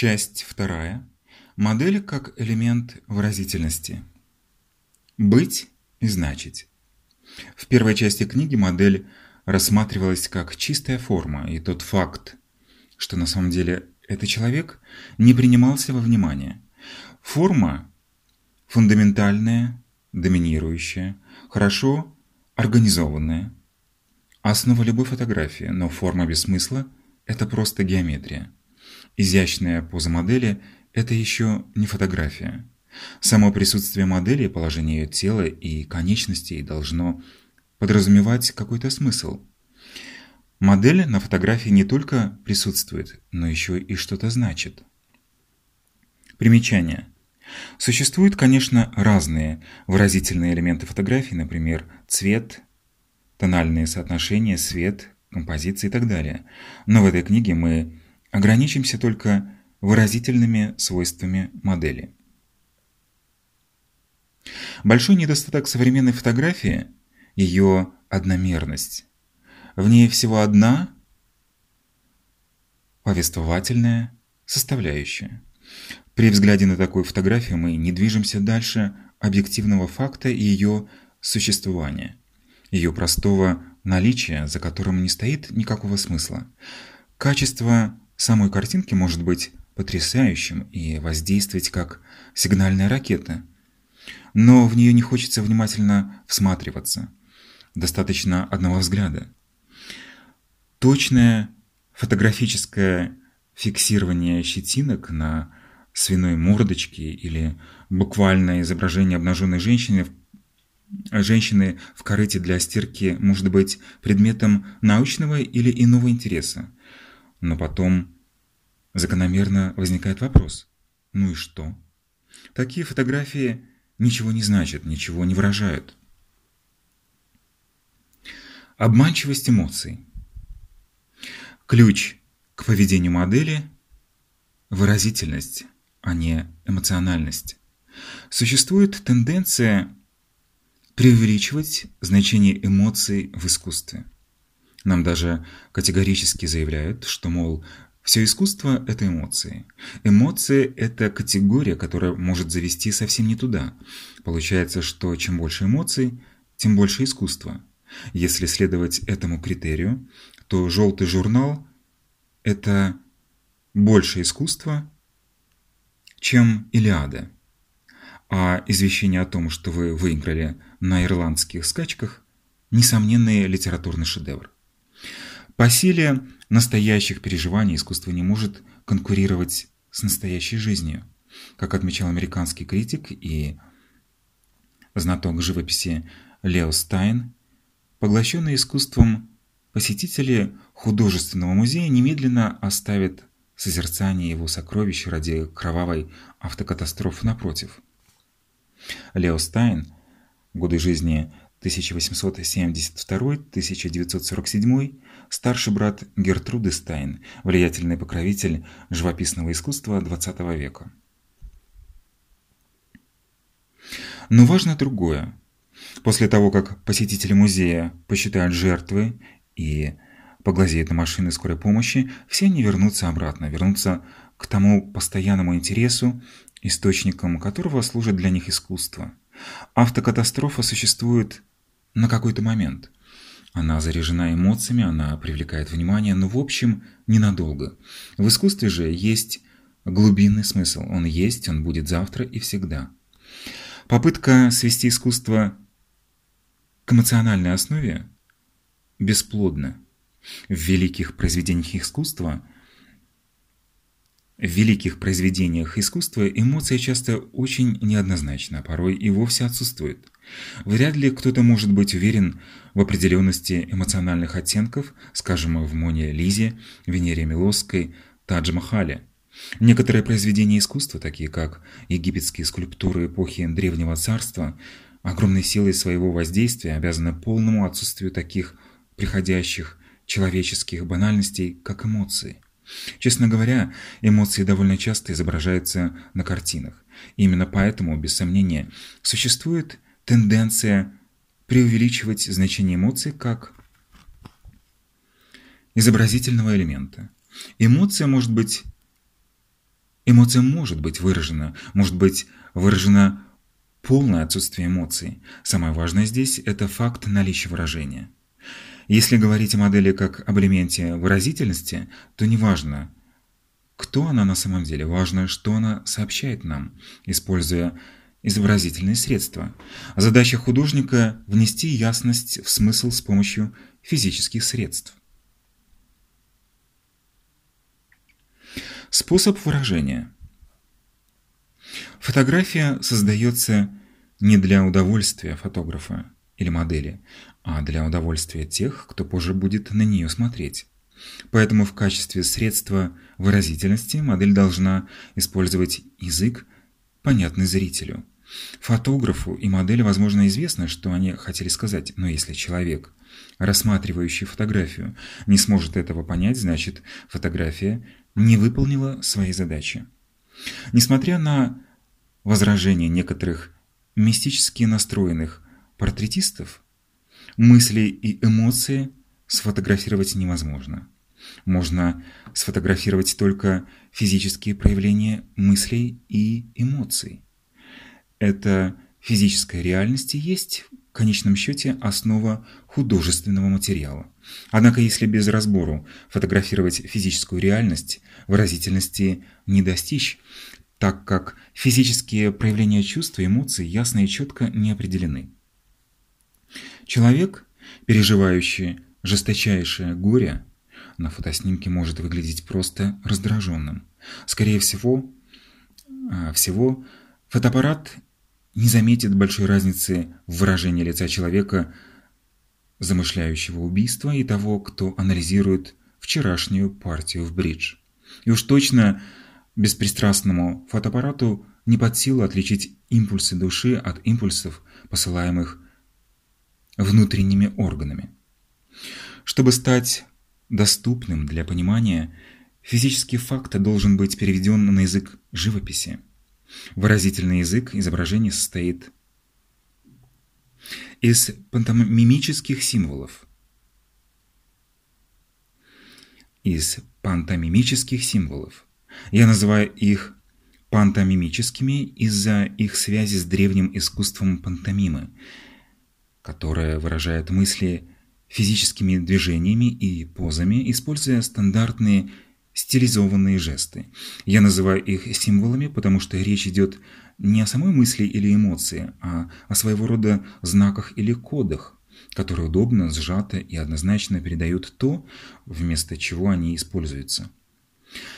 Часть вторая. Модель как элемент выразительности. Быть и значить. В первой части книги модель рассматривалась как чистая форма, и тот факт, что на самом деле это человек, не принимался во внимание. Форма фундаментальная, доминирующая, хорошо организованная. Основа любой фотографии, но форма без смысла – это просто геометрия. Изящная поза модели – это еще не фотография. Само присутствие модели, положение ее тела и конечностей должно подразумевать какой-то смысл. Модель на фотографии не только присутствует, но еще и что-то значит. Примечание. Существуют, конечно, разные выразительные элементы фотографии, например, цвет, тональные соотношения, свет, композиции и так далее. Но в этой книге мы Ограничимся только выразительными свойствами модели. Большой недостаток современной фотографии – ее одномерность. В ней всего одна повествовательная составляющая. При взгляде на такую фотографию мы не движемся дальше объективного факта и ее существования, ее простого наличия, за которым не стоит никакого смысла. Качество самой картинки может быть потрясающим и воздействовать как сигнальная ракета. Но в нее не хочется внимательно всматриваться. Достаточно одного взгляда. Точное фотографическое фиксирование щетинок на свиной мордочке или буквальное изображение обнаженной женщины женщины в корыте для стирки может быть предметом научного или иного интереса. Но потом закономерно возникает вопрос. Ну и что? Такие фотографии ничего не значат, ничего не выражают. Обманчивость эмоций. Ключ к поведению модели – выразительность, а не эмоциональность. Существует тенденция преувеличивать значение эмоций в искусстве. Нам даже категорически заявляют, что, мол, все искусство – это эмоции. Эмоции – это категория, которая может завести совсем не туда. Получается, что чем больше эмоций, тем больше искусства. Если следовать этому критерию, то желтый журнал – это больше искусства, чем Илиада. А извещение о том, что вы выиграли на ирландских скачках – несомненный литературный шедевр. По силе настоящих переживаний искусство не может конкурировать с настоящей жизнью. Как отмечал американский критик и знаток живописи Лео Стайн, поглощенные искусством посетители художественного музея немедленно оставят созерцание его сокровищ ради кровавой автокатастрофы напротив. Лео Стайн, годы жизни 1872-1947, старший брат Гертруды Стайн, влиятельный покровитель живописного искусства XX века. Но важно другое. После того, как посетители музея посчитают жертвы и поглазеют на машины скорой помощи, все они вернутся обратно, вернутся к тому постоянному интересу, источником которого служит для них искусство. Автокатастрофа существует на какой-то момент. Она заряжена эмоциями, она привлекает внимание, но в общем ненадолго. В искусстве же есть глубинный смысл. Он есть, он будет завтра и всегда. Попытка свести искусство к эмоциональной основе бесплодна. В великих произведениях искусства – в великих произведениях искусства эмоция часто очень неоднозначна, порой и вовсе отсутствует. Вряд ли кто-то может быть уверен в определенности эмоциональных оттенков, скажем, в Моне Лизе, Венере Милосской, Тадж Махале. Некоторые произведения искусства, такие как египетские скульптуры эпохи Древнего Царства, огромной силой своего воздействия обязаны полному отсутствию таких приходящих человеческих банальностей, как эмоции. Честно говоря, эмоции довольно часто изображаются на картинах. Именно поэтому, без сомнения, существует тенденция преувеличивать значение эмоций как изобразительного элемента. Эмоция может быть Эмоция может быть выражена, может быть выражена полное отсутствие эмоций. Самое важное здесь – это факт наличия выражения. Если говорить о модели как об элементе выразительности, то неважно, кто она на самом деле, важно, что она сообщает нам, используя изобразительные средства. Задача художника – внести ясность в смысл с помощью физических средств. Способ выражения. Фотография создается не для удовольствия фотографа или модели, а для удовольствия тех, кто позже будет на нее смотреть. Поэтому в качестве средства выразительности модель должна использовать язык, понятный зрителю. Фотографу и модели, возможно, известно, что они хотели сказать, но если человек, рассматривающий фотографию, не сможет этого понять, значит, фотография не выполнила своей задачи. Несмотря на возражения некоторых мистически настроенных портретистов, мысли и эмоции сфотографировать невозможно. Можно сфотографировать только физические проявления мыслей и эмоций. Эта физическая реальность и есть в конечном счете основа художественного материала. Однако если без разбору фотографировать физическую реальность, выразительности не достичь, так как физические проявления чувств и эмоций ясно и четко не определены. Человек, переживающий жесточайшее горе, на фотоснимке может выглядеть просто раздраженным. Скорее всего, а, всего фотоаппарат не заметит большой разницы в выражении лица человека, замышляющего убийство, и того, кто анализирует вчерашнюю партию в бридж. И уж точно беспристрастному фотоаппарату не под силу отличить импульсы души от импульсов, посылаемых внутренними органами. Чтобы стать доступным для понимания, физический факт должен быть переведен на язык живописи. Выразительный язык изображения состоит из пантомимических символов. Из пантомимических символов. Я называю их пантомимическими из-за их связи с древним искусством пантомимы, которое выражает мысли физическими движениями и позами, используя стандартные стилизованные жесты. Я называю их символами, потому что речь идет не о самой мысли или эмоции, а о своего рода знаках или кодах, которые удобно, сжато и однозначно передают то, вместо чего они используются.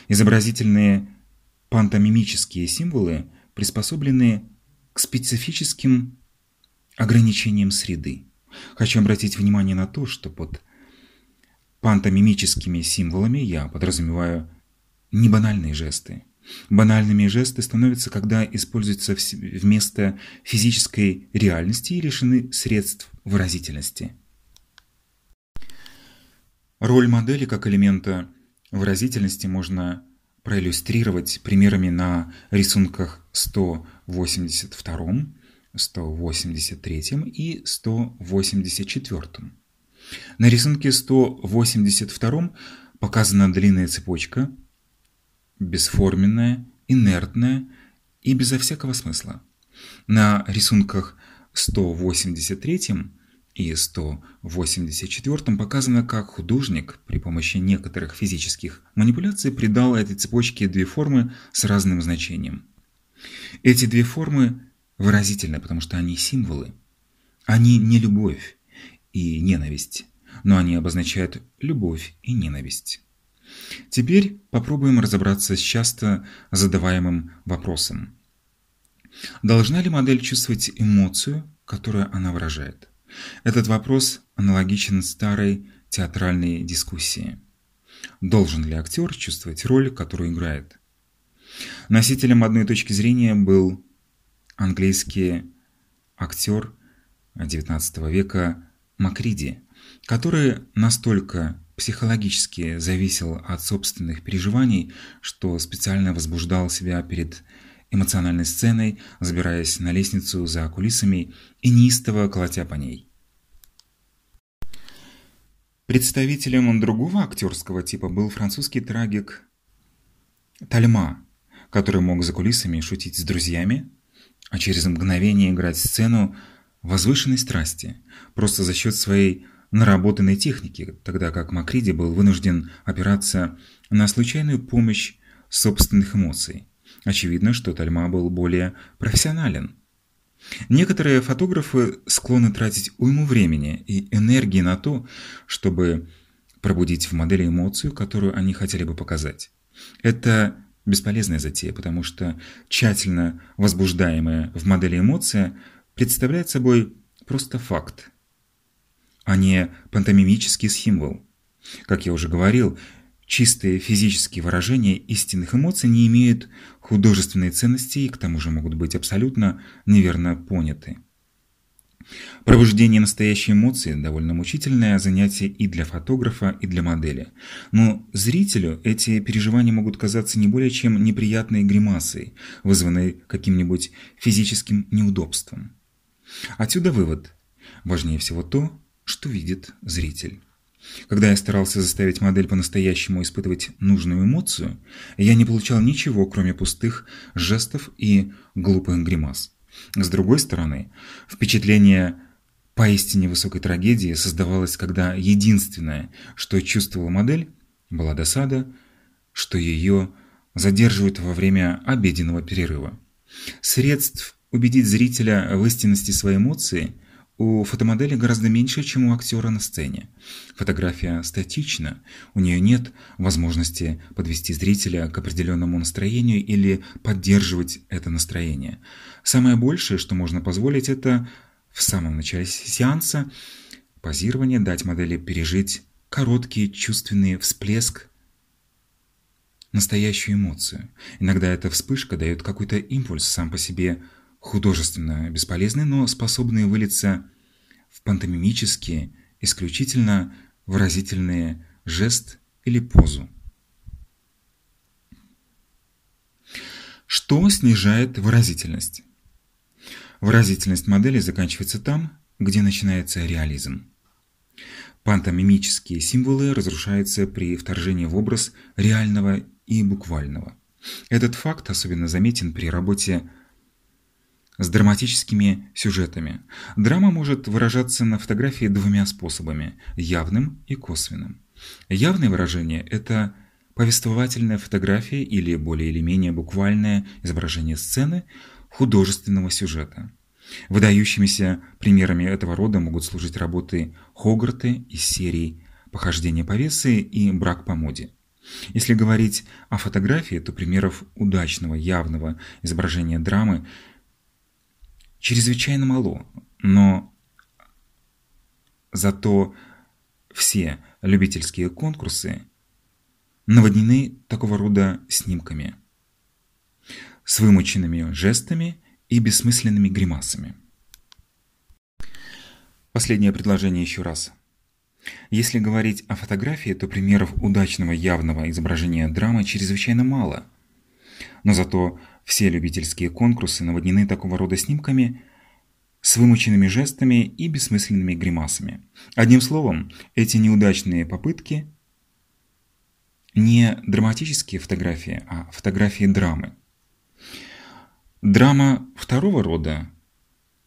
Изобразительные пантомимические символы приспособлены к специфическим ограничениям среды. Хочу обратить внимание на то, что под пантомимическими символами я подразумеваю не банальные жесты. Банальными жесты становятся, когда используются вместо физической реальности и лишены средств выразительности. Роль модели как элемента выразительности можно проиллюстрировать примерами на рисунках 182, 183 и 184. На рисунке 182 показана длинная цепочка, бесформенная, инертная и безо всякого смысла. На рисунках 183 и 184 показано, как художник при помощи некоторых физических манипуляций придал этой цепочке две формы с разным значением. Эти две формы выразительны, потому что они символы. Они не любовь и ненависть, но они обозначают любовь и ненависть. Теперь попробуем разобраться с часто задаваемым вопросом. Должна ли модель чувствовать эмоцию, которую она выражает? Этот вопрос аналогичен старой театральной дискуссии. Должен ли актер чувствовать роль, которую играет? Носителем одной точки зрения был английский актер XIX века Макриди, который настолько психологически зависел от собственных переживаний, что специально возбуждал себя перед эмоциональной сценой, забираясь на лестницу за кулисами и неистово колотя по ней. Представителем другого актерского типа был французский трагик Тальма, который мог за кулисами шутить с друзьями, а через мгновение играть сцену возвышенной страсти, просто за счет своей наработанной техники, тогда как Макриди был вынужден опираться на случайную помощь собственных эмоций. Очевидно, что Тальма был более профессионален. Некоторые фотографы склонны тратить уйму времени и энергии на то, чтобы пробудить в модели эмоцию, которую они хотели бы показать. Это бесполезная затея, потому что тщательно возбуждаемая в модели эмоция представляет собой просто факт, а не пантомимический символ. Как я уже говорил, чистые физические выражения истинных эмоций не имеют художественной ценности и к тому же могут быть абсолютно неверно поняты. Пробуждение настоящей эмоции – довольно мучительное занятие и для фотографа, и для модели. Но зрителю эти переживания могут казаться не более чем неприятной гримасой, вызванной каким-нибудь физическим неудобством. Отсюда вывод. Важнее всего то, что видит зритель. Когда я старался заставить модель по-настоящему испытывать нужную эмоцию, я не получал ничего, кроме пустых жестов и глупых гримас. С другой стороны, впечатление поистине высокой трагедии создавалось, когда единственное, что чувствовала модель, была досада, что ее задерживают во время обеденного перерыва. Средств убедить зрителя в истинности своей эмоции у фотомодели гораздо меньше, чем у актера на сцене. Фотография статична, у нее нет возможности подвести зрителя к определенному настроению или поддерживать это настроение. Самое большее, что можно позволить, это в самом начале сеанса позирования дать модели пережить короткий чувственный всплеск настоящую эмоцию. Иногда эта вспышка дает какой-то импульс сам по себе художественно бесполезны, но способные вылиться в пантомимические, исключительно выразительные жест или позу. Что снижает выразительность? Выразительность модели заканчивается там, где начинается реализм. Пантомимические символы разрушаются при вторжении в образ реального и буквального. Этот факт особенно заметен при работе с драматическими сюжетами. Драма может выражаться на фотографии двумя способами – явным и косвенным. Явное выражение – это повествовательная фотография или более или менее буквальное изображение сцены художественного сюжета. Выдающимися примерами этого рода могут служить работы Хогарта из серии «Похождение повесы» и «Брак по моде». Если говорить о фотографии, то примеров удачного явного изображения драмы – чрезвычайно мало, но зато все любительские конкурсы наводнены такого рода снимками с вымученными жестами и бессмысленными гримасами. Последнее предложение еще раз. Если говорить о фотографии, то примеров удачного явного изображения драмы чрезвычайно мало. Но зато все любительские конкурсы наводнены такого рода снимками с вымученными жестами и бессмысленными гримасами. Одним словом, эти неудачные попытки не драматические фотографии, а фотографии драмы. Драма второго рода,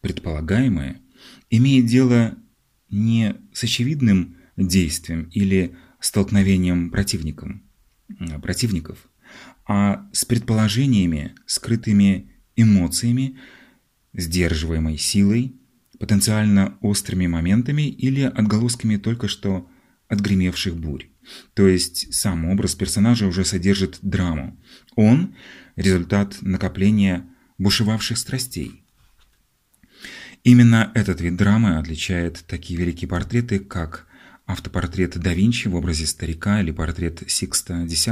предполагаемая, имеет дело не с очевидным действием или столкновением противником, противников, а с предположениями, скрытыми эмоциями, сдерживаемой силой, потенциально острыми моментами или отголосками только что отгремевших бурь. То есть сам образ персонажа уже содержит драму. Он – результат накопления бушевавших страстей. Именно этот вид драмы отличает такие великие портреты, как автопортрет да Винчи в образе старика или портрет Сикста X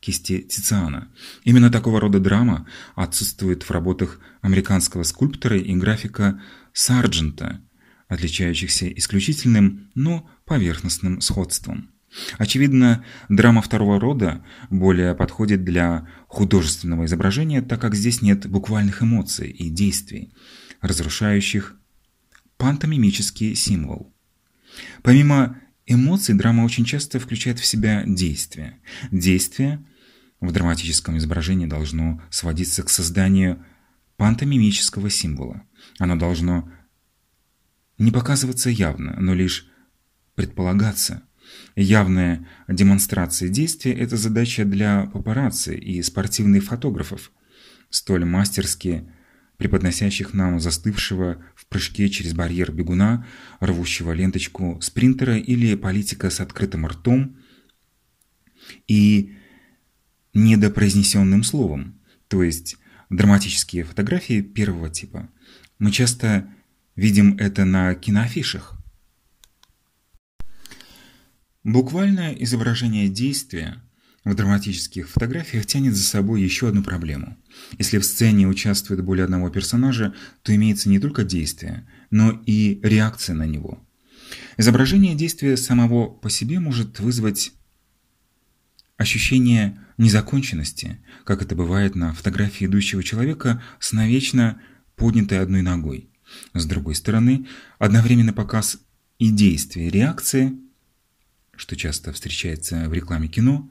кисти Тициана. Именно такого рода драма отсутствует в работах американского скульптора и графика Сарджента, отличающихся исключительным, но поверхностным сходством. Очевидно, драма второго рода более подходит для художественного изображения, так как здесь нет буквальных эмоций и действий, разрушающих пантомимический символ. Помимо эмоций, драма очень часто включает в себя действия. Действия, в драматическом изображении должно сводиться к созданию пантомимического символа. Оно должно не показываться явно, но лишь предполагаться. Явная демонстрация действия – это задача для папарацци и спортивных фотографов, столь мастерски преподносящих нам застывшего в прыжке через барьер бегуна, рвущего ленточку спринтера или политика с открытым ртом и недопроизнесенным словом, то есть драматические фотографии первого типа. Мы часто видим это на киноафишах. Буквальное изображение действия в драматических фотографиях тянет за собой еще одну проблему. Если в сцене участвует более одного персонажа, то имеется не только действие, но и реакция на него. Изображение действия самого по себе может вызвать ощущение незаконченности, как это бывает на фотографии идущего человека с навечно поднятой одной ногой. С другой стороны, одновременно показ и действия, и реакции, что часто встречается в рекламе кино,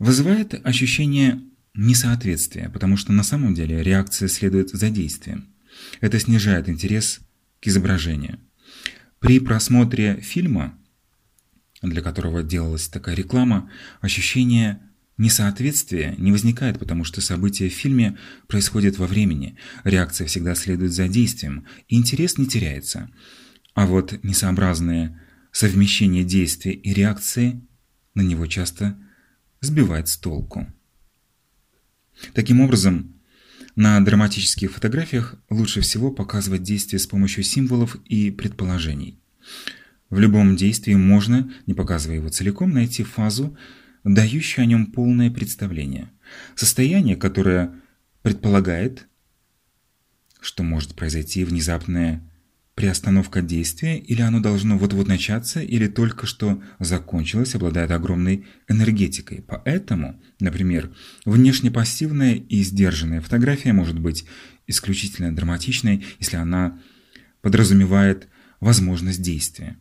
вызывает ощущение несоответствия, потому что на самом деле реакция следует за действием. Это снижает интерес к изображению. При просмотре фильма для которого делалась такая реклама, ощущение несоответствия не возникает, потому что события в фильме происходят во времени, реакция всегда следует за действием, и интерес не теряется. А вот несообразное совмещение действия и реакции на него часто сбивает с толку. Таким образом, на драматических фотографиях лучше всего показывать действия с помощью символов и предположений – в любом действии можно, не показывая его целиком, найти фазу, дающую о нем полное представление. Состояние, которое предполагает, что может произойти внезапная приостановка действия, или оно должно вот-вот начаться, или только что закончилось, обладает огромной энергетикой. Поэтому, например, внешне пассивная и сдержанная фотография может быть исключительно драматичной, если она подразумевает возможность действия.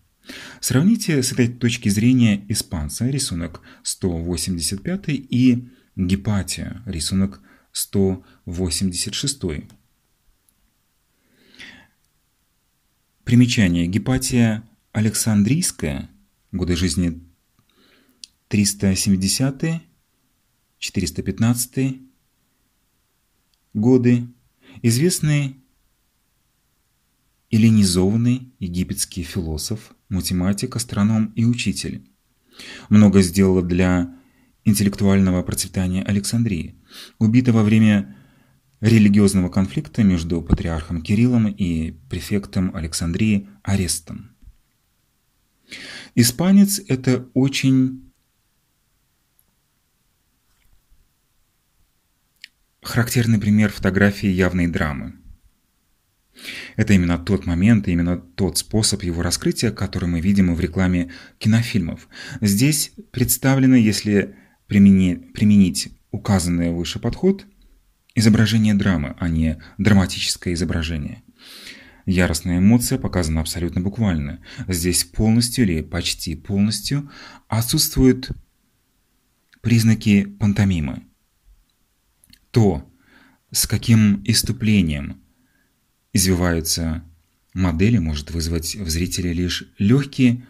Сравните с этой точки зрения испанца, рисунок 185 и Гепатия, рисунок 186. Примечание. Гепатия Александрийская, годы жизни 370-415 годы, известный эллинизованный египетский философ, математик, астроном и учитель. Много сделала для интеллектуального процветания Александрии, убита во время религиозного конфликта между патриархом Кириллом и префектом Александрии Арестом. Испанец – это очень характерный пример фотографии явной драмы. Это именно тот момент именно тот способ его раскрытия, который мы видим в рекламе кинофильмов. Здесь представлено, если применить, применить указанный выше подход, изображение драмы, а не драматическое изображение. Яростная эмоция показана абсолютно буквально. Здесь полностью или почти полностью отсутствуют признаки пантомимы. То, с каким иступлением – извиваются модели, может вызвать в зрителе лишь легкий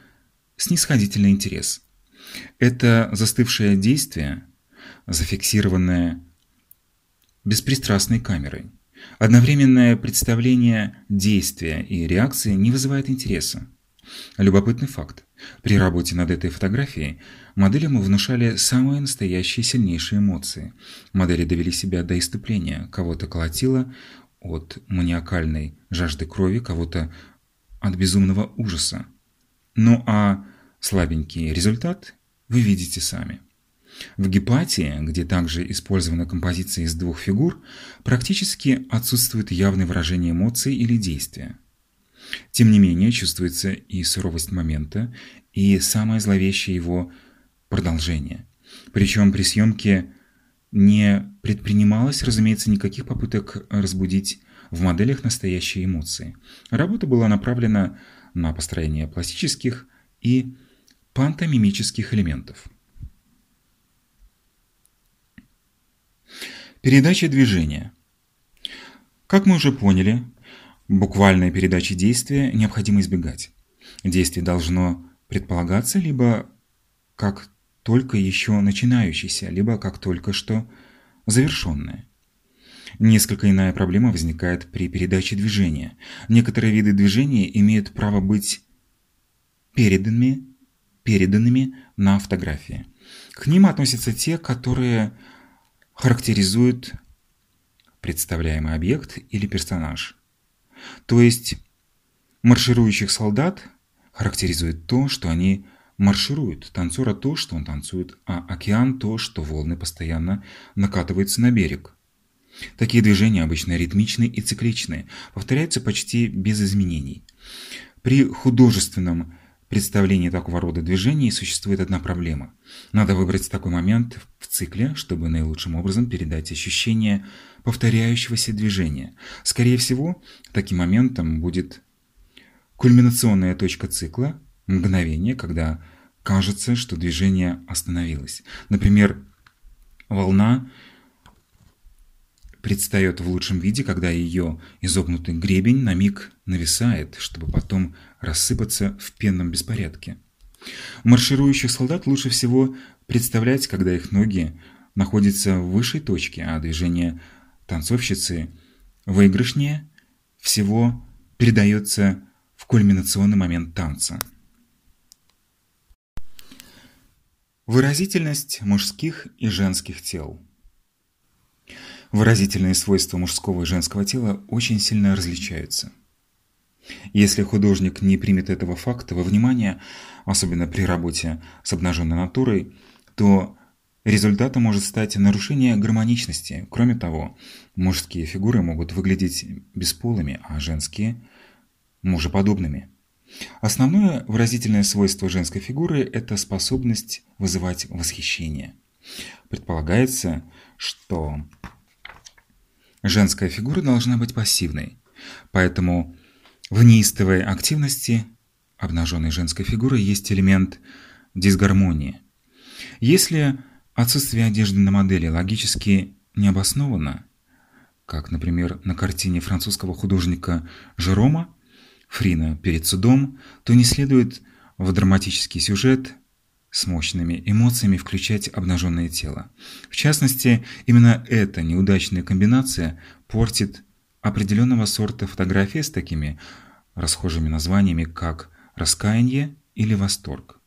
снисходительный интерес. Это застывшее действие, зафиксированное беспристрастной камерой. Одновременное представление действия и реакции не вызывает интереса. Любопытный факт. При работе над этой фотографией моделям внушали самые настоящие сильнейшие эмоции. Модели довели себя до иступления, кого-то колотило, от маниакальной жажды крови, кого-то от безумного ужаса. Ну а слабенький результат вы видите сами. В гепатии, где также использована композиция из двух фигур, практически отсутствует явное выражение эмоций или действия. Тем не менее, чувствуется и суровость момента, и самое зловещее его продолжение. Причем при съемке не предпринималось, разумеется, никаких попыток разбудить в моделях настоящие эмоции. Работа была направлена на построение пластических и пантомимических элементов. Передача движения. Как мы уже поняли, буквальной передачи действия необходимо избегать. Действие должно предполагаться либо как только еще начинающееся, либо как только что завершенное. Несколько иная проблема возникает при передаче движения. Некоторые виды движения имеют право быть переданными, переданными на фотографии. К ним относятся те, которые характеризуют представляемый объект или персонаж. То есть марширующих солдат характеризует то, что они маршируют, танцора то, что он танцует, а океан то, что волны постоянно накатываются на берег. Такие движения обычно ритмичны и цикличны, повторяются почти без изменений. При художественном представлении такого рода движений существует одна проблема. Надо выбрать такой момент в цикле, чтобы наилучшим образом передать ощущение повторяющегося движения. Скорее всего, таким моментом будет кульминационная точка цикла, мгновение, когда кажется, что движение остановилось. Например, волна предстает в лучшем виде, когда ее изогнутый гребень на миг нависает, чтобы потом рассыпаться в пенном беспорядке. Марширующих солдат лучше всего представлять, когда их ноги находятся в высшей точке, а движение танцовщицы выигрышнее всего передается в кульминационный момент танца. Выразительность мужских и женских тел Выразительные свойства мужского и женского тела очень сильно различаются. Если художник не примет этого факта во внимание, особенно при работе с обнаженной натурой, то результатом может стать нарушение гармоничности. Кроме того, мужские фигуры могут выглядеть бесполыми, а женские – мужеподобными. Основное выразительное свойство женской фигуры – это способность вызывать восхищение. Предполагается, что женская фигура должна быть пассивной, поэтому в неистовой активности обнаженной женской фигуры есть элемент дисгармонии. Если отсутствие одежды на модели логически не обосновано, как, например, на картине французского художника Жерома Фрина перед судом, то не следует в драматический сюжет с мощными эмоциями включать обнаженное тело. В частности, именно эта неудачная комбинация портит определенного сорта фотографии с такими расхожими названиями, как «раскаяние» или «восторг».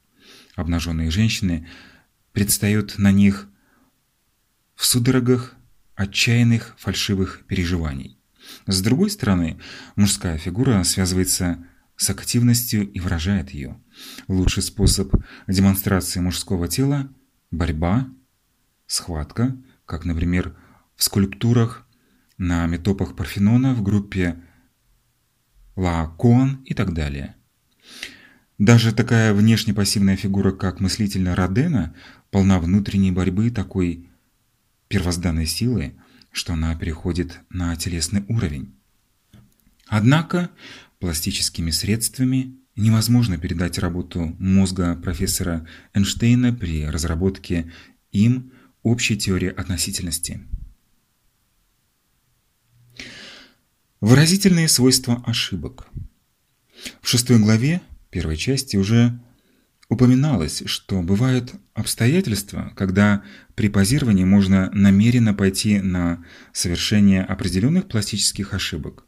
Обнаженные женщины предстают на них в судорогах отчаянных фальшивых переживаний. С другой стороны, мужская фигура связывается с активностью и выражает ее. Лучший способ демонстрации мужского тела – борьба, схватка, как, например, в скульптурах на метопах Парфенона в группе Лаокоон и так далее. Даже такая внешне пассивная фигура, как мыслительно Родена, полна внутренней борьбы такой первозданной силы, что она переходит на телесный уровень. Однако пластическими средствами невозможно передать работу мозга профессора Эйнштейна при разработке им общей теории относительности. Выразительные свойства ошибок. В шестой главе первой части уже упоминалось, что бывают обстоятельства, когда при позировании можно намеренно пойти на совершение определенных пластических ошибок.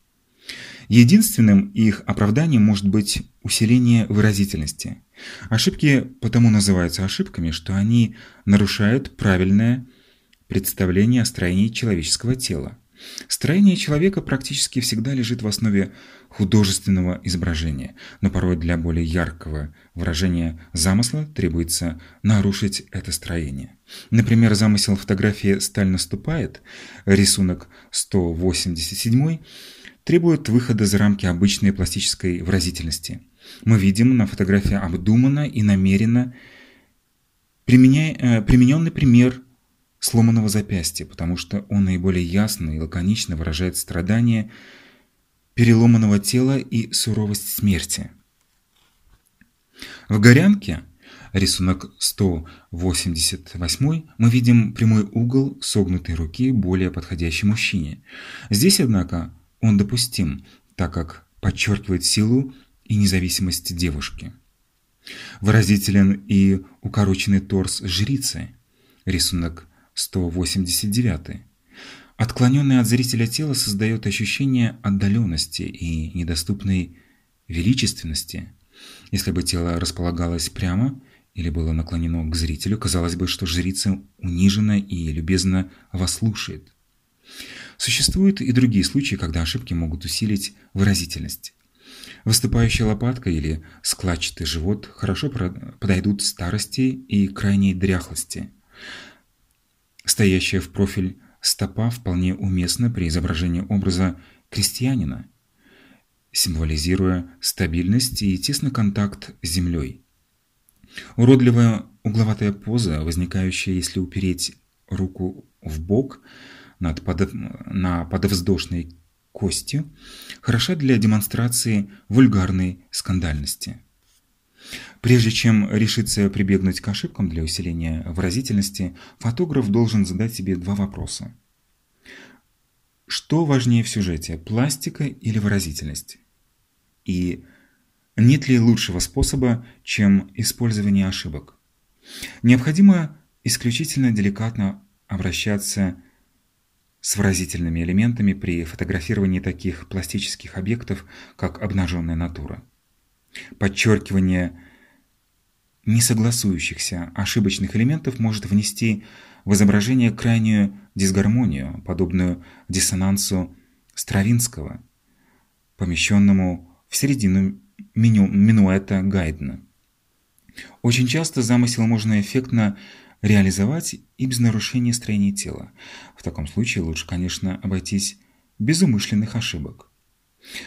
Единственным их оправданием может быть усиление выразительности. Ошибки потому называются ошибками, что они нарушают правильное представление о строении человеческого тела. Строение человека практически всегда лежит в основе художественного изображения, но порой для более яркого выражения замысла требуется нарушить это строение. Например, замысел фотографии «Сталь наступает», рисунок 187 требует выхода за рамки обычной пластической выразительности. Мы видим на фотографии обдуманно и намеренно применяя, э, примененный пример сломанного запястья, потому что он наиболее ясно и лаконично выражает страдания переломанного тела и суровость смерти. В «Горянке» Рисунок 188 мы видим прямой угол согнутой руки более подходящей мужчине. Здесь, однако, он допустим, так как подчеркивает силу и независимость девушки. Выразителен и укороченный торс жрицы. Рисунок 189. Отклоненное от зрителя тело создает ощущение отдаленности и недоступной величественности. Если бы тело располагалось прямо или было наклонено к зрителю, казалось бы, что жрица унижена и любезно вас слушает. Существуют и другие случаи, когда ошибки могут усилить выразительность. Выступающая лопатка или складчатый живот хорошо подойдут старости и крайней дряхлости. Стоящая в профиль стопа вполне уместна при изображении образа крестьянина, символизируя стабильность и тесный контакт с землей. Уродливая угловатая поза, возникающая, если упереть руку в бок над подов... на подовздошной костью, хороша для демонстрации вульгарной скандальности. Прежде чем решиться прибегнуть к ошибкам для усиления выразительности, фотограф должен задать себе два вопроса. Что важнее в сюжете, пластика или выразительность? И нет ли лучшего способа, чем использование ошибок? Необходимо исключительно деликатно обращаться с выразительными элементами при фотографировании таких пластических объектов, как обнаженная натура. Подчеркивание несогласующихся ошибочных элементов может внести в изображение крайнюю дисгармонию, подобную диссонансу Стравинского, помещенному в середину меню, минуэта Гайдна. Очень часто замысел можно эффектно реализовать и без нарушения строения тела. В таком случае лучше, конечно, обойтись без умышленных ошибок.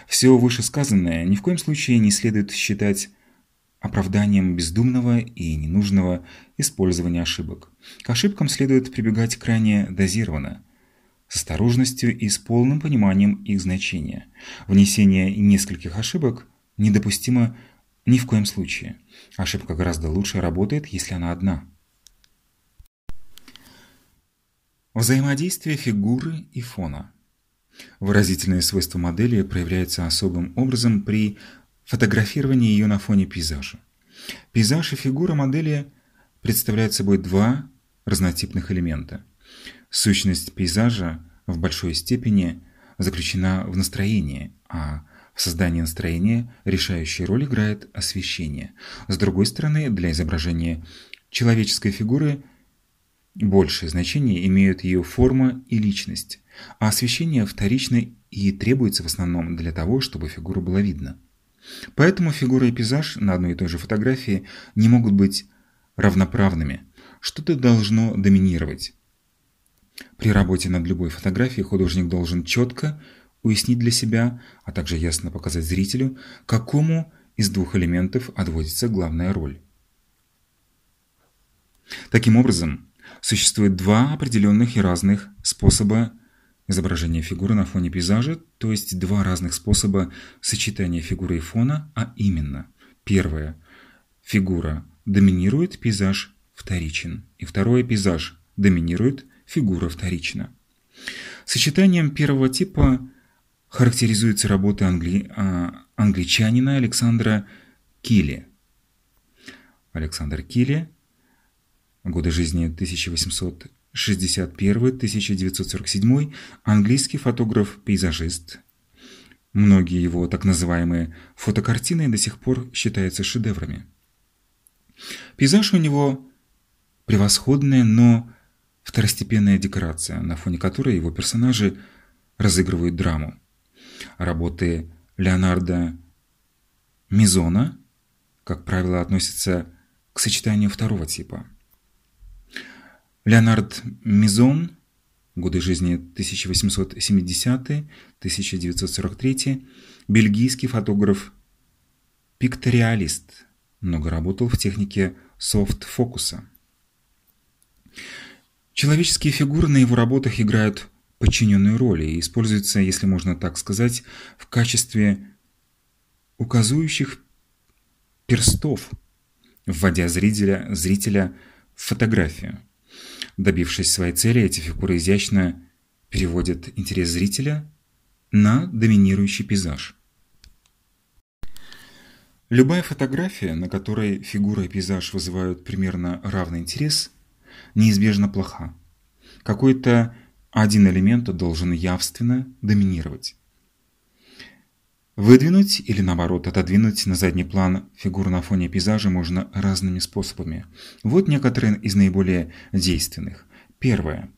Все вышесказанное ни в коем случае не следует считать оправданием бездумного и ненужного использования ошибок. К ошибкам следует прибегать крайне дозированно, с осторожностью и с полным пониманием их значения. Внесение нескольких ошибок недопустимо ни в коем случае. Ошибка гораздо лучше работает, если она одна – Взаимодействие фигуры и фона. Выразительные свойства модели проявляются особым образом при фотографировании ее на фоне пейзажа. Пейзаж и фигура модели представляют собой два разнотипных элемента. Сущность пейзажа в большой степени заключена в настроении, а в создании настроения решающую роль играет освещение. С другой стороны, для изображения человеческой фигуры – Большее значение имеют ее форма и личность, а освещение вторично и требуется в основном для того, чтобы фигура была видна. Поэтому фигура и пейзаж на одной и той же фотографии не могут быть равноправными, что-то должно доминировать. При работе над любой фотографией художник должен четко уяснить для себя, а также ясно показать зрителю, какому из двух элементов отводится главная роль. Таким образом, Существует два определенных и разных способа изображения фигуры на фоне пейзажа, то есть два разных способа сочетания фигуры и фона, а именно, первое – фигура доминирует, пейзаж вторичен, и второе – пейзаж доминирует, фигура вторична. Сочетанием первого типа характеризуется работа англи... а, англичанина Александра Килли. Александр Килли годы жизни 1861-1947, английский фотограф-пейзажист. Многие его так называемые фотокартины до сих пор считаются шедеврами. Пейзаж у него превосходная, но второстепенная декорация, на фоне которой его персонажи разыгрывают драму. Работы Леонардо Мизона, как правило, относятся к сочетанию второго типа – Леонард Мизон, годы жизни 1870-1943, бельгийский фотограф, пикториалист, много работал в технике софт-фокуса. Человеческие фигуры на его работах играют подчиненную роль и используются, если можно так сказать, в качестве указующих перстов вводя зрителя, зрителя в фотографию. Добившись своей цели, эти фигуры изящно переводят интерес зрителя на доминирующий пейзаж. Любая фотография, на которой фигура и пейзаж вызывают примерно равный интерес, неизбежно плоха. Какой-то один элемент должен явственно доминировать. Выдвинуть или наоборот отодвинуть на задний план фигуру на фоне пейзажа можно разными способами. Вот некоторые из наиболее действенных. Первое.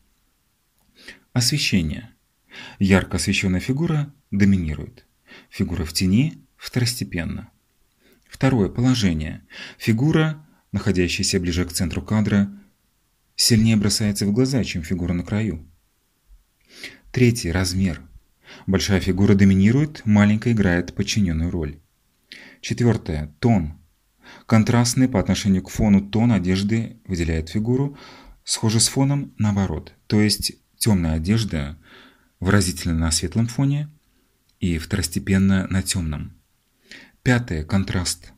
Освещение. Ярко освещенная фигура доминирует. Фигура в тени второстепенно. Второе. Положение. Фигура, находящаяся ближе к центру кадра, сильнее бросается в глаза, чем фигура на краю. Третий – размер. Большая фигура доминирует, маленькая играет подчиненную роль. Четвертое – тон. Контрастный по отношению к фону тон одежды выделяет фигуру, схожий с фоном наоборот, то есть темная одежда выразительно на светлом фоне и второстепенно на темном. Пятое – контраст.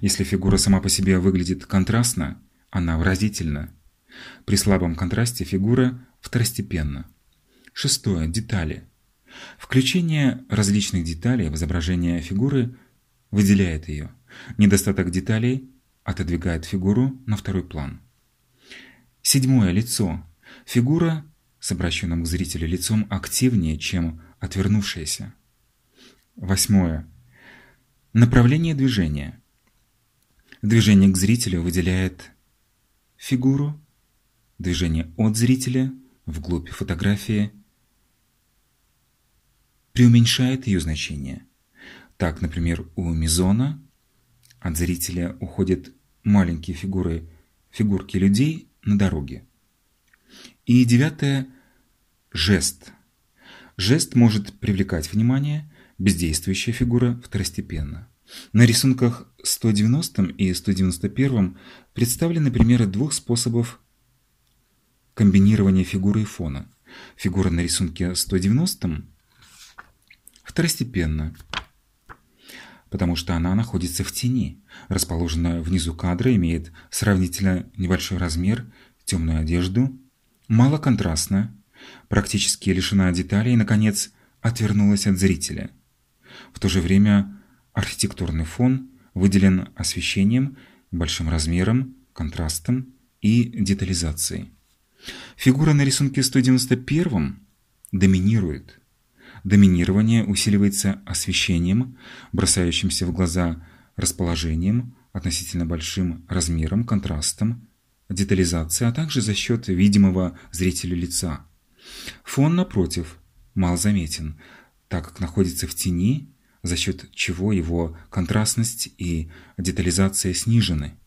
Если фигура сама по себе выглядит контрастно, она выразительна. При слабом контрасте фигура второстепенна. Шестое. Детали. Включение различных деталей в изображение фигуры выделяет ее. Недостаток деталей отодвигает фигуру на второй план. Седьмое. Лицо. Фигура с обращенным к зрителю лицом активнее, чем отвернувшаяся. Восьмое. Направление движения. Движение к зрителю выделяет фигуру, движение от зрителя вглубь фотографии преуменьшает ее значение. Так, например, у Мизона от зрителя уходят маленькие фигуры, фигурки людей на дороге. И девятое – жест. Жест может привлекать внимание, бездействующая фигура второстепенно. На рисунках 190 и 191 представлены примеры двух способов комбинирования фигуры и фона. Фигура на рисунке 190 второстепенна, потому что она находится в тени, расположена внизу кадра, имеет сравнительно небольшой размер, темную одежду, мало контрастна, практически лишена деталей и, наконец, отвернулась от зрителя. В то же время архитектурный фон выделен освещением, большим размером, контрастом и детализацией. Фигура на рисунке 191 доминирует. Доминирование усиливается освещением, бросающимся в глаза расположением, относительно большим размером, контрастом, детализацией, а также за счет видимого зрителю лица. Фон, напротив, мало заметен, так как находится в тени, за счет чего его контрастность и детализация снижены –